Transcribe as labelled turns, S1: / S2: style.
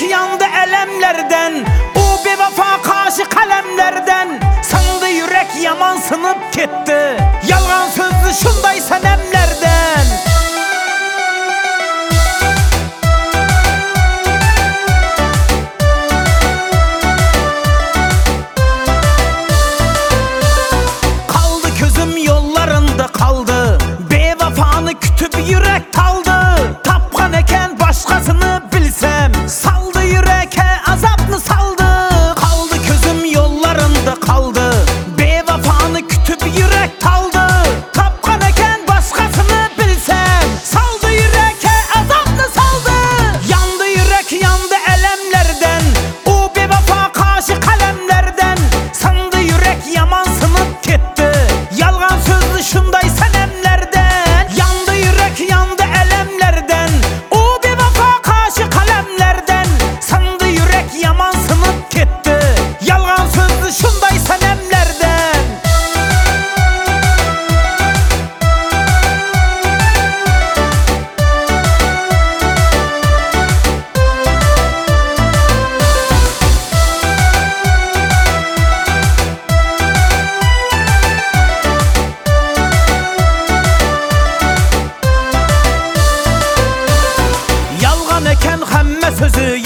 S1: Yürek yandı elemlerden O bir vefa karşı kalemlerden. Sandı yürek yaman sınıp gitti. Yalan sözlü şundaysa nemlerden. 可是